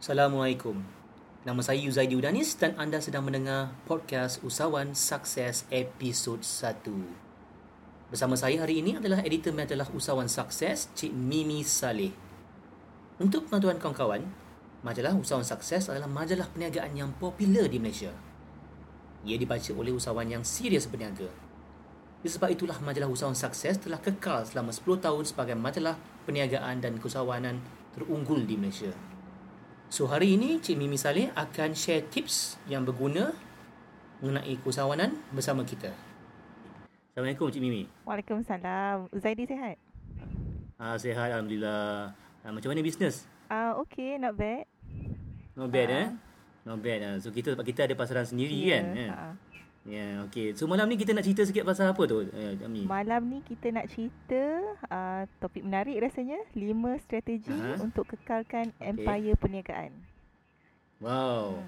Assalamualaikum. Nama saya Yuzaidi Udanis dan anda sedang mendengar podcast Usahawan Sukses episod 1. Bersama saya hari ini adalah editor majalah Usahawan Sukses, Cik Mimi Saleh. Untuk penonton kawan-kawan, majalah Usahawan Sukses adalah majalah perniagaan yang popular di Malaysia. Ia dibaca oleh usahawan yang serius berniaga. Disebab itulah majalah Usahawan Sukses telah kekal selama 10 tahun sebagai majalah perniagaan dan keusahawanan terunggul di Malaysia. So hari ini Cik Mimi Saleh akan share tips yang berguna mengenai keusahawanan bersama kita. Assalamualaikum Cik Mimi. Waalaikumsalam. Zaidi sihat? Ah sihat alhamdulillah. Ah, macam mana bisnes? Ah uh, okay, not bad. Not bad eh? Not bad. ah. So kita kita ada pasaran sendiri kan? Ya. Yeah. Yeah. Yeah, okay. So malam ni kita nak cerita sikit pasal apa tu? Eh, Mimi. malam ni kita nak cerita uh, topik menarik rasanya. Lima strategi Aha. untuk kekalkan Okey. empire perniagaan. Wow.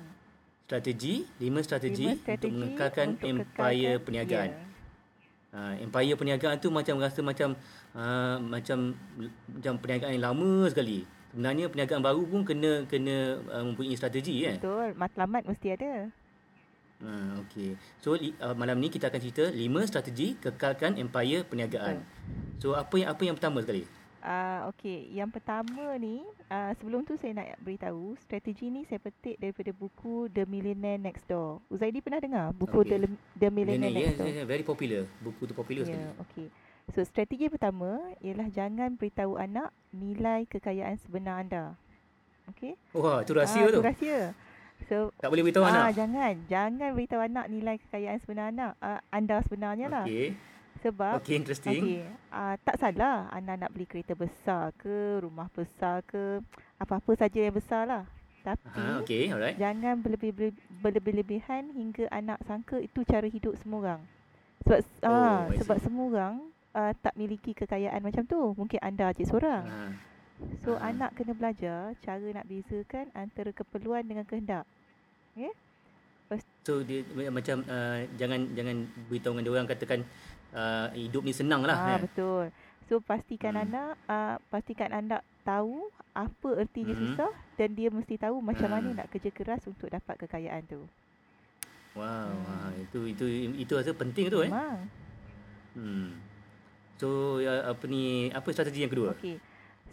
Strategi, lima strategi, Hmm. Lima strategi untuk mengekalkan untuk empire kekalkan- perniagaan. Ya. Uh, empire perniagaan tu macam rasa macam uh, macam macam perniagaan yang lama sekali. Sebenarnya perniagaan baru pun kena kena uh, mempunyai strategi kan. Betul. Matlamat mesti ada. Uh, okey. So li, uh, malam ni kita akan cerita lima strategi kekalkan empire perniagaan. So apa yang apa yang pertama sekali? Uh, okay, yang pertama ni, uh, sebelum tu saya nak beritahu, strategi ni saya petik daripada buku The Millionaire Next Door. Uzaidi pernah dengar buku Okey. The, The Millionaire Next yeah, Door? yeah, very popular. Buku tu popular Ya, sekali. okey. So strategi pertama ialah jangan beritahu anak nilai kekayaan sebenar anda. Okey? Wah, tu rahsia ah, tu. Itu rahsia. So Tak boleh beritahu ah, anak. jangan, jangan beritahu anak nilai kekayaan sebenar anak, ah, anda sebenarnya lah. Okey. Sebab Okey, interesting. Okey, uh, tak salah anak nak beli kereta besar ke, rumah besar ke, apa-apa saja yang besar lah. Tapi Ha, okey, alright. jangan berlebih berlebih-lebihan hingga anak sangka itu cara hidup semua orang. Sebab Oh, ah sebab semua orang uh, tak miliki kekayaan macam tu. Mungkin anda cik seorang. Ha. So Ah. anak kena belajar cara nak bezakan antara keperluan dengan kehendak. So dia macam uh, jangan jangan beritahu dengan dia orang katakan uh, hidup ni senang lah. ah eh. betul. So pastikan Hmm. anak uh, pastikan anak tahu apa ertinya Mhm. susah dan dia mesti tahu macam mana Hmm. nak kerja keras untuk dapat kekayaan tu. Wow, Hmm. ha, itu itu itu rasa penting tu eh. Memang. Hmm. So uh, apa ni apa strategi yang kedua? Okey.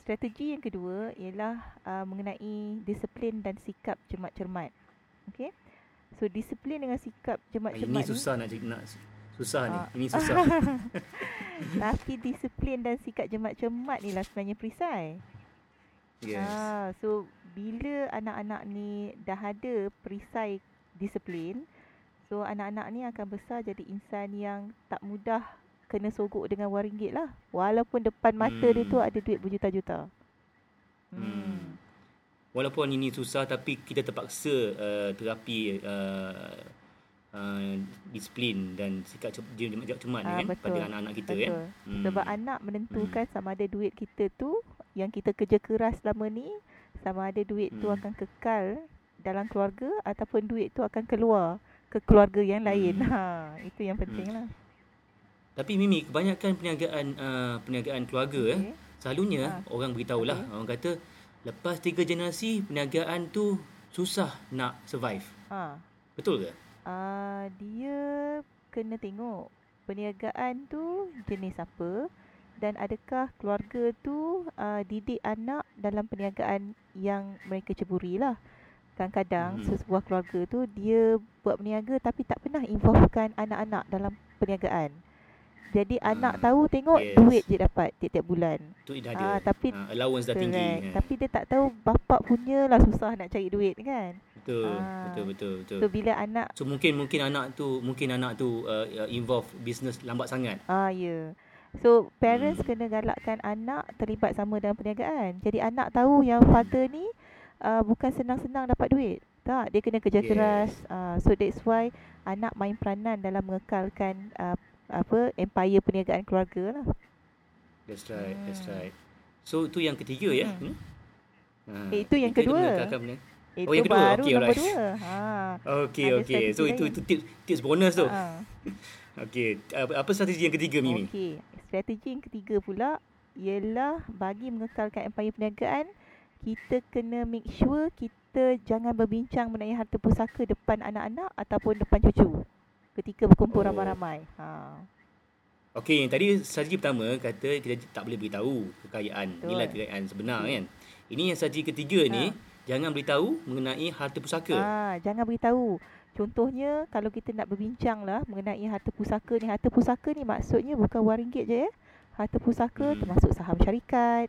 Strategi yang kedua ialah uh, mengenai disiplin dan sikap cermat cermat. Okey. So disiplin dengan sikap cermat Ah, ini susah nak nak susah Ah. ni. Ini susah. Tapi disiplin dan sikap cermat cermat ni lah sebenarnya perisai. yes. Ah, so bila anak-anak ni dah ada perisai disiplin, so anak-anak ni akan besar jadi insan yang tak mudah kena sogok dengan wang ringgit lah. Walaupun depan mata dia tu Hmm. ada duit berjuta-juta. Hmm. Walaupun ini susah tapi kita terpaksa uh, terapi uh, uh, disiplin dan sikap ce- dia cemat ni Ah, kan betul. pada anak-anak kita kan. Betul. Hmm. Sebab anak menentukan sama ada duit kita tu yang kita kerja keras selama ni sama ada duit tu Hmm. akan kekal dalam keluarga ataupun duit tu akan keluar ke keluarga yang lain. Hmm. Ha, itu yang penting lah. Tapi Mimi, kebanyakan perniagaan uh, perniagaan keluarga eh Okey. Selalunya Ha. orang beritahulah Okey. orang kata lepas tiga generasi perniagaan tu susah nak survive. Ha. Betul ke? Uh, dia kena tengok perniagaan tu jenis apa dan adakah keluarga tu uh, didik anak dalam perniagaan yang mereka ceburi lah. Kadang-kadang Mhm. sesebuah keluarga tu dia buat berniaga tapi tak pernah involvekan anak-anak dalam perniagaan. Jadi anak Hmm, tahu tengok yes. duit je dapat tiap-tiap bulan. Tu dah ada. Ah, tapi Ah, allowance dah tinggi. Kan? Tapi dia tak tahu bapak punya lah susah nak cari duit kan. Betul, Ah. betul, betul, betul. So bila anak So mungkin mungkin anak tu mungkin anak tu uh, uh, involve business lambat sangat. Ah ya. Yeah. So Hmm. parents kena galakkan anak terlibat sama dalam perniagaan. Jadi anak tahu yang father ni uh, bukan senang-senang dapat duit. Tak, dia kena kerja Yes. keras. Uh, so that's why anak main peranan dalam mengekalkan uh, apa empire perniagaan keluarga lah. That's right, that's Hmm. right. So tu yang ketiga ya. Hmm. Hmm? Ha, Eh, itu yang ketiga tu kedua. Itu Oh, yang kedua. baru Okey, nombor dua. Ha. Okey, okey. So itu itu tips tips bonus tu. Ha. Okey, apa, strategi yang ketiga Mimi? Okey, strategi yang ketiga pula ialah bagi mengekalkan empire perniagaan kita kena make sure kita jangan berbincang mengenai harta pusaka depan anak-anak ataupun depan cucu ketika berkumpul Oh. ramai-ramai. Ha. Okey, tadi strategi pertama kata kita tak boleh beritahu kekayaan, Betul. nilai kekayaan sebenar kan. Ini yang strategi ketiga ni, jangan beritahu mengenai harta pusaka. Ah, jangan beritahu. Contohnya kalau kita nak berbincang lah mengenai harta pusaka ni, harta pusaka ni maksudnya bukan wang ringgit je ya. Harta pusaka Hmm. termasuk saham syarikat.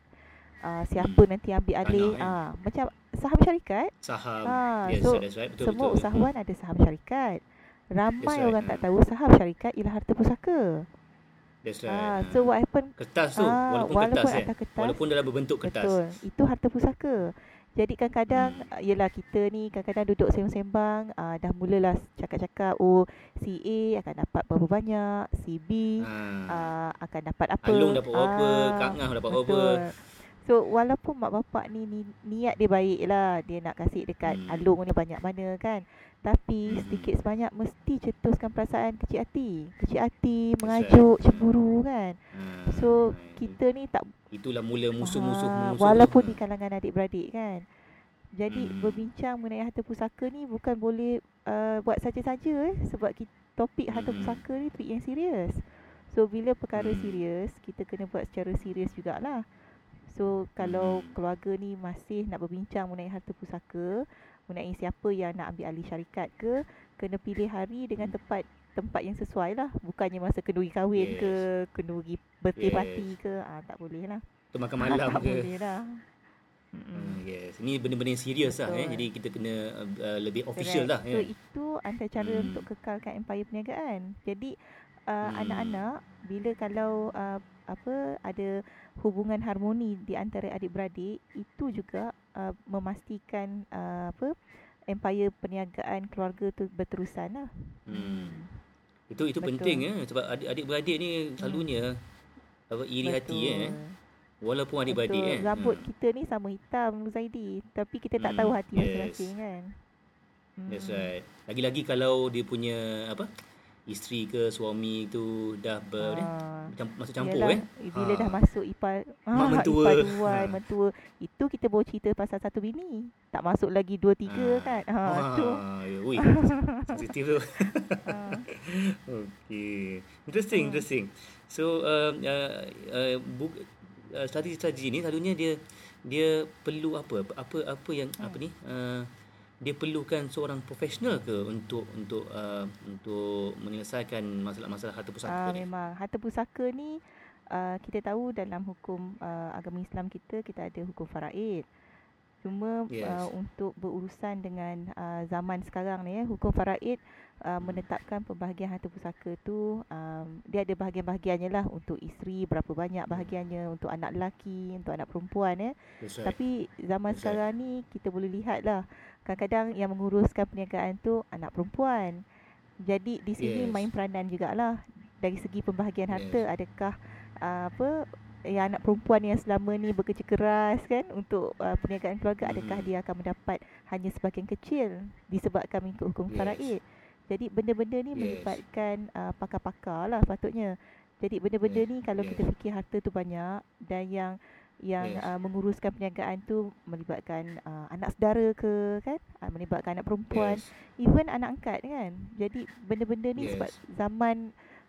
Ah, siapa Hmm. nanti ambil alih. Anak, eh. Ah, macam saham syarikat. Saham. Ah, yes, so right. Betul semua betul. usahawan ada saham syarikat. Ramai That's right, orang tak ah. tahu saham syarikat ialah harta pusaka. That's right. Ah, Ah. so what happen? kertas tu, Ah, walaupun, walaupun kertas atas kertas. Walaupun dalam berbentuk kertas. Betul. Itu harta pusaka. Jadi kadang-kadang Hmm. hmm. yelah kita ni kadang-kadang duduk sembang-sembang uh, dah mulalah cakap-cakap oh si A akan dapat berapa banyak, si B Ha. uh, akan dapat apa. Alung dapat berapa, Ah, Kak Ngah dapat berapa. So walaupun mak bapak ni, ni niat dia baik lah dia nak kasih dekat Hmm. hmm. Alung ni banyak mana kan. Tapi Hmm. sedikit sebanyak mesti cetuskan perasaan kecil hati. Kecil hati, mengajuk, cemburu kan. Ha. So kita ni tak itulah mula musuh-musuh Ah, musuh. Walaupun di kalangan adik-beradik kan. Jadi Hmm. berbincang mengenai harta pusaka ni bukan boleh uh, buat saja-saja eh sebab kita, topik harta Hmm. pusaka ni topik yang serius. So bila perkara Hmm. serius kita kena buat secara serius jugalah. So kalau Hmm. keluarga ni masih nak berbincang mengenai harta pusaka, mengenai siapa yang nak ambil alih syarikat ke, kena pilih hari dengan tepat tempat yang sesuai lah. Bukannya masa kenduri kahwin Yes. ke, kenduri birthday Yes. party ke, ah tak boleh lah. Tu makan malam tak ke. boleh lah. Mm-mm. yes. Ini benda-benda yang serius lah eh. Jadi kita kena uh, uh, lebih official Correct. lah So ya. itu antara cara Hmm. untuk kekalkan empire perniagaan. Jadi uh, Hmm. anak-anak bila kalau uh, apa ada hubungan harmoni di antara adik-beradik itu juga uh, memastikan uh, apa empire perniagaan keluarga tu berterusan lah. Hmm. Itu itu Betul. penting ya sebab adik adik-beradik ni selalunya apa iri hati ya. eh. Walaupun adik-beradik Betul. eh. Rambut Hmm. kita ni sama hitam Zaidi tapi kita tak Hmm, tahu hati yes. masing-masing kan. That's Hmm. right. Lagi-lagi kalau dia punya apa? Isteri ke suami tu dah ber ni, Ah. macam masuk campur Yalah, eh. Bila Ha. dah masuk ipar Mak ah, mentua. ipar duan, Ha. mentua, itu kita baru cerita pasal satu bini. Tak masuk lagi dua tiga Ah. kan. Ha tu. Ah, ya, ui. Sensitif tu. Ha. Okay. Interesting, Hmm. interesting. So uh, uh, uh, bu- uh, strategi-strategi ni selalunya dia dia perlu apa? Apa apa yang apa Hmm. ni? Uh, dia perlukan seorang profesional ke untuk untuk uh, untuk menyelesaikan masalah-masalah harta pusaka ni? memang harta pusaka ni uh, kita tahu dalam hukum uh, agama Islam kita kita ada hukum faraid. Cuma Yes. uh, untuk berurusan dengan uh, zaman sekarang ni ya, hukum faraid uh, menetapkan pembahagian harta pusaka tu um, dia ada bahagian-bahagiannya lah untuk isteri berapa banyak bahagiannya untuk anak lelaki, untuk anak perempuan ya. Right. Tapi zaman That's right. sekarang ni kita boleh lihat lah kadang-kadang yang menguruskan perniagaan tu anak perempuan. Jadi di sini Yes. main peranan jugalah dari segi pembahagian harta Yes. adakah uh, apa yang anak perempuan yang selama ni bekerja keras kan untuk uh, perniagaan keluarga adakah Mhm. dia akan mendapat hanya sebahagian kecil disebabkan mengikut hukum Yes. faraid. Jadi benda-benda ni Yes. melibatkan uh, pakar-pakar lah patutnya. Jadi benda-benda Yes. ni kalau Yes. kita fikir harta tu banyak dan yang yang Yes. uh, menguruskan perniagaan tu melibatkan uh, anak saudara ke kan uh, melibatkan anak perempuan Yes. even anak angkat kan jadi benda-benda ni Yes. sebab zaman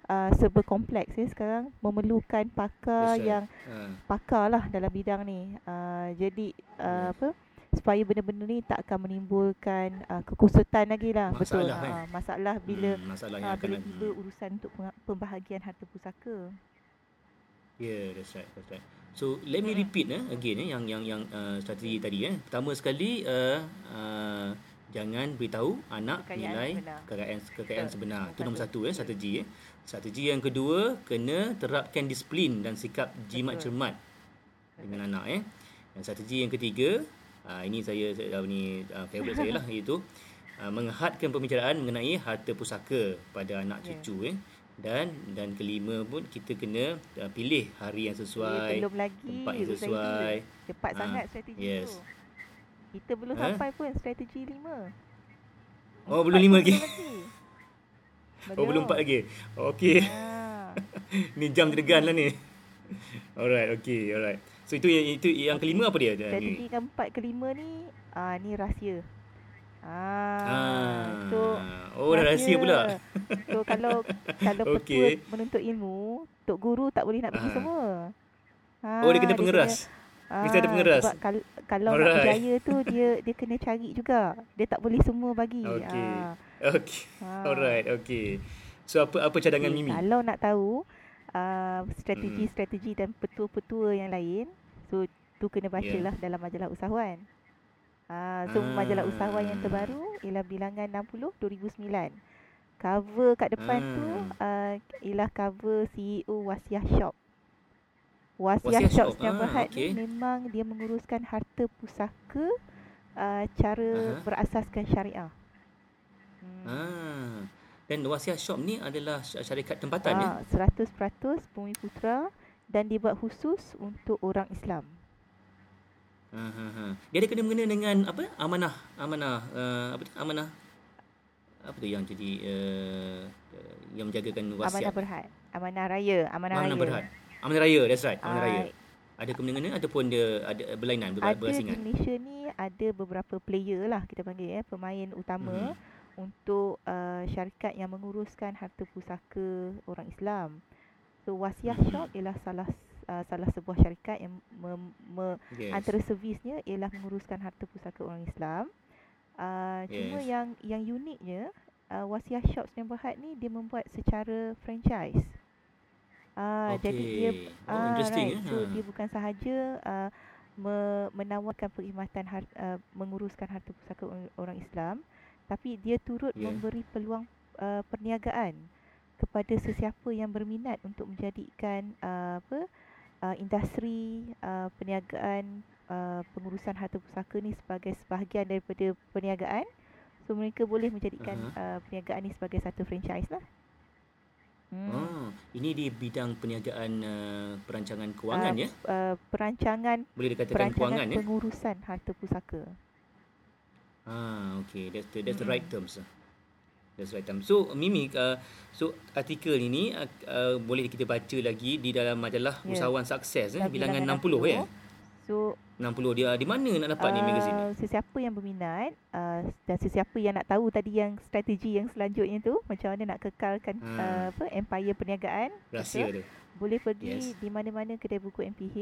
uh, serba kompleks ya sekarang memerlukan pakar right. yang Ah, pakar lah dalam bidang ni uh, jadi uh, Yes. apa supaya benda-benda ni tak akan menimbulkan uh, kekusutan lagi lah betul Masalah, kan? uh, masalah bila hmm, masalah yang uh, bila tiba urusan untuk pembahagian harta pusaka Yeah, that's right, that's right. So let me Hmm. repeat eh again eh yang yang yang uh, strategi tadi eh. Pertama sekali uh, uh, jangan beritahu anak Kekayaan nilai sebenar. kekayaan kekayaan sebenar. Itu Nombor satu. eh strategi eh. Strategi yang kedua kena terapkan disiplin dan sikap jimat Betul. cermat dengan anak eh. Dan strategi yang ketiga uh, ini saya saya tahu ni uh, favorite saya lah iaitu uh, menghadkan pembicaraan mengenai harta pusaka pada anak Ya. cucu eh. Dan dan kelima pun kita kena uh, pilih hari yang sesuai, belum lagi tempat yang sesuai. cepat Ah, sangat strategi yes. tu kita belum Ha? sampai pun strategi lima Oh, Empat belum lima lagi. belum Oh belum empat lagi. Okey. Ah. ni jam terdegan lah ni. Alright, okay, alright. So itu yang itu yang kelima apa dia? Strategi keempat kelima ni ah ni rahsia. Ah, Ah, so oh dah rahsia pula. So kalau kalau Okey. petua menuntut ilmu, tok guru tak boleh nak pergi Ah. semua. Ah, Oh dia kena pengeras. Mesti ada pengeras. Sebab kal- kalau nak Alright. berjaya tu dia dia kena cari juga. Dia tak boleh semua bagi. Okey. Ah. Okay. Ah. Alright, okay. So apa apa cadangan Okey, Mimi? Kalau nak tahu uh, strategi-strategi dan petua-petua yang lain, so tu kena bacalah dalam majalah usahawan. Uh, so Ah. majalah usahawan yang terbaru ialah bilangan 60 2009. Cover kat depan tu uh, ialah cover CEO Wasiah Shop. Wasiah, Wasiah Shop ah, Bhd okey. ni memang dia menguruskan harta pusaka uh, cara Aha. berasaskan syariah. Hmm. Ah. Dan Wasiah Shop ni adalah sy- syarikat tempatan ya? Ah, 100% Bumi Putra dan dibuat khusus untuk orang Islam. Ha, ha, ha. Dia ada kena mengena dengan apa? Amanah, amanah, uh, apa tu? Amanah. Apa tu yang jadi uh, uh, yang menjagakan Amanah wasiat? Berhad, Amanah Raya, Amanah, Amanah Raya. berhad. Amanah raya, that's right. Amanah Ah, raya. Ada kena mengena ataupun dia ada berlainan, ber- Ada di berasingan? Malaysia ni ada beberapa player lah kita panggil ya, pemain utama Mhm. untuk uh, syarikat yang menguruskan harta pusaka orang Islam. So Wasiah. Shop ialah salah uh, salah sebuah syarikat yang me, me, Yes. antara servisnya ialah menguruskan harta pusaka orang Islam. Uh, Cuma Yes. yang yang uniknya uh, Wasiah Shops yang berhad ni dia membuat secara franchise. Uh, okay. Jadi dia oh, interesting right. So Ha. dia bukan sahaja uh, me, menawarkan perkhidmatan har, uh, menguruskan harta pusaka or- orang Islam tapi dia turut Ya. memberi peluang uh, perniagaan kepada sesiapa yang berminat untuk menjadikan uh, apa uh, industri uh, perniagaan uh, pengurusan harta pusaka ni sebagai sebahagian daripada perniagaan so mereka boleh menjadikan uh, perniagaan ni sebagai satu franchise lah hmm. Ah, ini di bidang perniagaan uh, perancangan kewangan Ah, ya. uh, perancangan Boleh dikatakan perancangan kewangan ya. pengurusan harta pusaka Ah, okay. That's the that's the Mm-mm. right terms. That's right. So Mimi, uh, so artikel ini uh, uh, boleh kita baca lagi di dalam majalah Ya. Usahawan Sukses eh, bilangan bilangan 60 ya. so 60 dia di mana nak dapat ni magazine ni? uh, sesiapa yang berminat uh, dan sesiapa yang nak tahu tadi yang strategi yang selanjutnya tu macam mana nak kekalkan Hmm. uh, apa empire perniagaan Rahsia tu. boleh pergi Yes. di mana-mana kedai buku MPH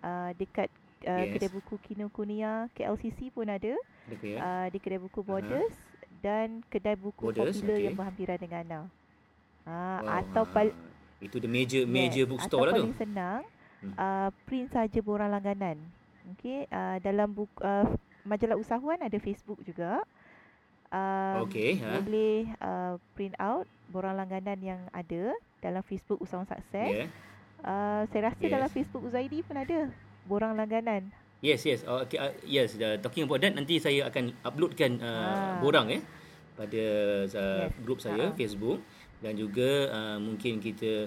uh, dekat uh, Yes. kedai buku Kinokuniya KLCC pun ada ke ya? uh, di kedai buku Borders dan kedai buku Borders, popular okey. yang berhampiran dengan Ana. Uh, Wow, atau pal- itu the major major bookstore lah atau tu. paling senang Hmm. uh, print saja borang langganan. Okey, uh, dalam buku uh, majalah usahawan ada Facebook juga. Um, Okey, ha. Boleh uh, print out borang langganan yang ada dalam Facebook Usahawan Sukses. Yeah. Uh, saya rasa Yes. dalam Facebook Uzaidi pun ada borang langganan. Yes, yes. Oh, okay, uh, yes, uh, talking about that nanti saya akan uploadkan uh, Ah. borang eh pada uh, Yes. grup saya Ah. Facebook dan juga uh, mungkin kita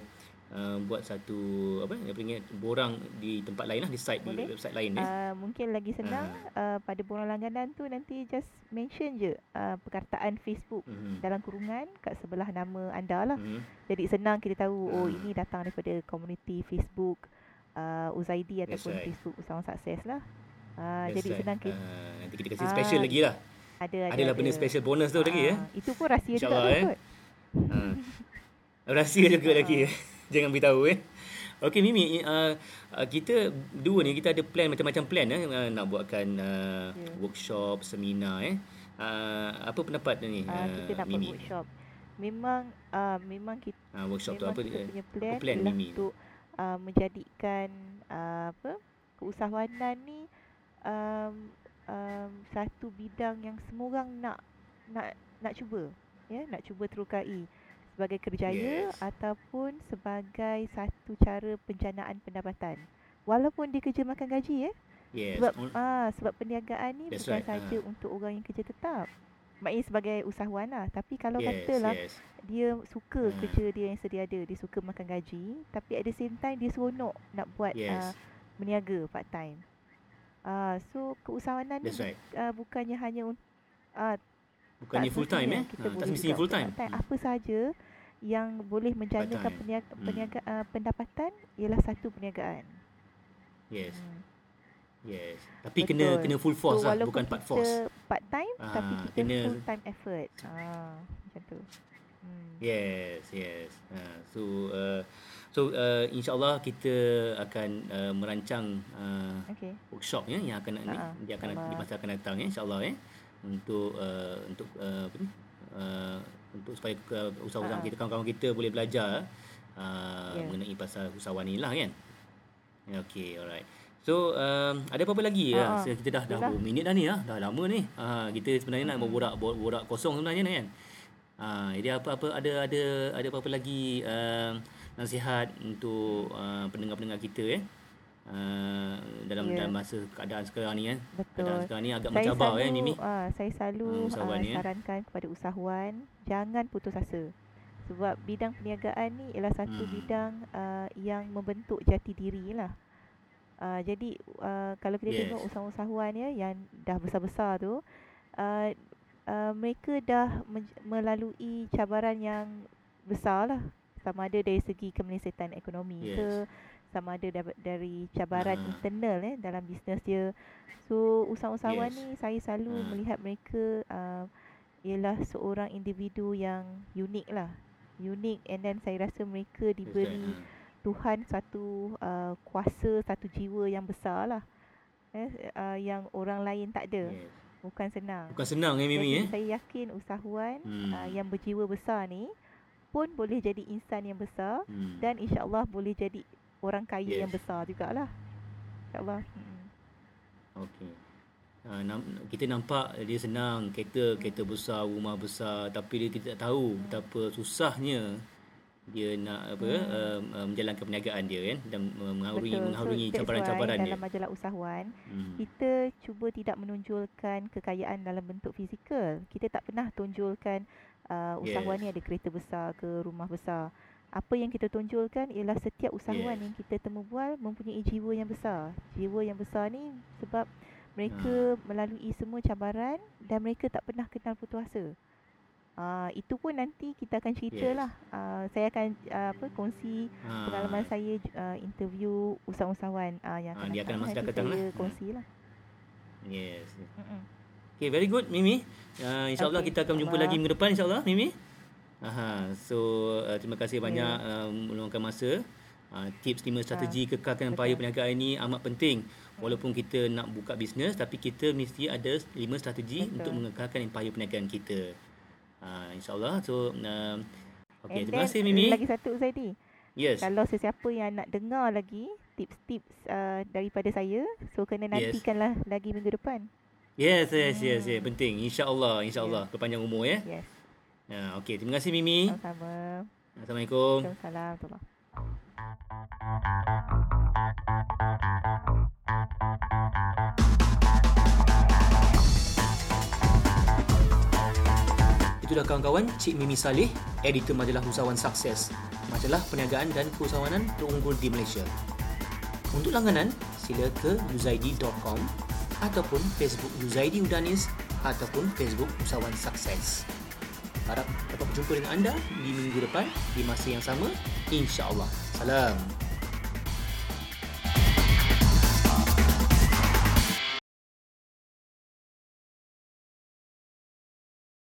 uh, buat satu apa yang ingat borang di tempat lain lah di site Boleh. di website lain eh. Uh, mungkin lagi senang uh, pada borang langganan tu nanti just mention je uh, perkataan Facebook Mhm. dalam kurungan kat sebelah nama anda lah. Mhm. Jadi senang kita tahu oh Ah. ini datang daripada komuniti Facebook uh, Uzaidi ataupun right. Facebook Usahawan Sukses lah. Uh, That's jadi right. senang kita Uh, nanti kita kasih Ah, special lagi lah. ada ada. Adalah ada. benda special bonus tu lagi eh. Ah, Itu pun rahsia juga InsyaAllah, tu eh. kot. Ha. Rahsia juga lagi eh. Jangan beritahu eh. Okey Mimi, uh, uh, kita dua ni kita ada plan macam-macam plan eh uh, nak buatkan uh, Ya. workshop, seminar eh. Uh, apa pendapat ni Uh, kita nak buat Mimi? workshop. Memang uh, memang kita Uh, workshop tu memang apa kita dia? punya plan, plan ialah Mimi? untuk uh, menjadikan uh, apa keusahawanan ni um, um, satu bidang yang semua orang nak nak nak cuba ya nak cuba terukai sebagai kerjaya Yes. ataupun sebagai satu cara penjanaan pendapatan walaupun dia kerja makan gaji ya Yes. sebab ah sebab perniagaan ni That's bukan right, saja ah. untuk orang yang kerja tetap maknanya sebagai usahawan lah tapi kalau yes, katalah yes. dia suka Hmm. kerja dia yang sedia ada dia suka makan gaji tapi at the same time dia seronok nak buat Yes. uh, berniaga part time uh, so keusahawanan ni That's right. uh, bukannya hanya uh, Bukannya full time eh. kita Ha, tak semestinya full time. part-time. Hmm. apa saja yang boleh menjanakan Part-time. perniaga, Hmm. uh, pendapatan ialah satu perniagaan Yes. Hmm. Yes. Tapi kena Betul. kena full force so, lah, bukan part force. part time Ah, tapi kita kena- full time effort. Ah, macam tu. Hmm. Yes, yes. Uh, so uh, so uh, insyaallah kita akan uh, merancang uh, Okay. workshop ya yang akan ni Ha-ha, dia akan di masa akan datang ya insyaallah ya untuk uh, untuk uh, apa ni uh, untuk supaya uh, usahawan Ha-ha. kita kawan-kawan kita boleh belajar uh, Ya. mengenai pasal usahawan ni lah kan. Okay, alright. So um, ada apa-apa lagi ya? Ha-ha. So, kita dah dah berapa minit dah ni lah. Dah lama ni. Ha, kita sebenarnya nak berborak borak kosong sebenarnya ni kan. Ha, jadi apa-apa ada ada ada apa-apa lagi um, nasihat untuk uh, pendengar-pendengar kita eh? Uh, dalam Ya. dalam masa keadaan sekarang ni kan. Betul. Keadaan sekarang ni agak saya mencabar selalu, kan Mimi. ah, saya selalu Hmm, uh, usahawan ni, eh. sarankan kepada usahawan jangan putus asa. Sebab bidang perniagaan ni ialah satu Hmm. bidang uh, yang membentuk jati diri lah. Uh, jadi uh, kalau kita Yes. tengok usahawan-usahawan ya yang dah besar-besar tu uh, uh, mereka dah men- melalui cabaran yang besar lah sama ada dari segi kemelesetan ekonomi Yes. ke sama ada da- dari cabaran Ah. internal eh dalam bisnes dia. So usahawan-usahawan Yes. ni saya selalu Ah. melihat mereka uh, ialah seorang individu yang unik lah. Unik and then saya rasa mereka diberi Betul. Tuhan satu uh, kuasa, satu jiwa yang besar lah. Eh, uh, yang orang lain tak ada. Yes. Bukan senang. Bukan senang eh Mimi eh. saya yakin usahawan Hmm. uh, yang berjiwa besar ni pun boleh jadi insan yang besar Hmm. dan insya-Allah boleh jadi orang kaya yang Yes. besar jugalah. Insya-Allah. Hmm. Okey. Uh, nam, kita nampak dia senang kereta kereta besar rumah besar tapi dia tak tahu betapa susahnya dia nak apa Hmm. um, um, menjalankan perniagaan dia kan dan uh, mengharungi Betul. mengharungi so, cabaran-cabaran dia. dalam majalah usahawan Hmm. kita cuba tidak menonjolkan kekayaan dalam bentuk fizikal. Kita tak pernah tonjolkan uh, usahawan Yes. ni ada kereta besar ke rumah besar. Apa yang kita tonjolkan ialah setiap usahawan Yes. yang kita temu bual mempunyai jiwa yang besar. Jiwa yang besar ni sebab mereka melalui semua cabaran dan mereka tak pernah kenal putus asa. Uh, itu pun nanti kita akan ceritalah. Uh, saya akan uh, apa kongsi Ha. pengalaman saya uh, interview usahawan-usahawan uh, yang Ah, dia akan masa datang saya lah. kongsi lah. Yes. Mm-mm. Okay, very good Mimi. Uh, InsyaAllah Okey, kita akan berjumpa Allah. lagi minggu depan insyaAllah Mimi. Aha, so uh, terima kasih Ya. banyak um, meluangkan masa. Uh, tips 5 strategi kekalkan empayar perniagaan ini amat penting. Walaupun kita nak buka bisnes tapi kita mesti ada 5 strategi Betul. untuk mengekalkan empayar perniagaan kita. Uh, InsyaAllah. So, um, okay, And terima kasih Mimi. Lagi satu Zaidi. Yes. Kalau sesiapa yang nak dengar lagi tips-tips uh, daripada saya, so kena Yes. nantikanlah lagi minggu depan. Yes, yes, yes, yes. Hmm. Penting. InsyaAllah. InsyaAllah. Berpanjang umur ya. Yes. Uh, okay, terima kasih Mimi. Sama-sama. Assalamualaikum. Waalaikumsalam. warahmatullahi Itulah kawan-kawan Cik Mimi Saleh, editor majalah Usahawan Sukses, majalah perniagaan dan keusahawanan terunggul di Malaysia. Untuk langganan, sila ke uzaidi.com ataupun Facebook Uzaidi Udanis ataupun Facebook Usahawan Sukses. Harap dapat berjumpa dengan anda di minggu depan di masa yang sama, insya-Allah. Salam.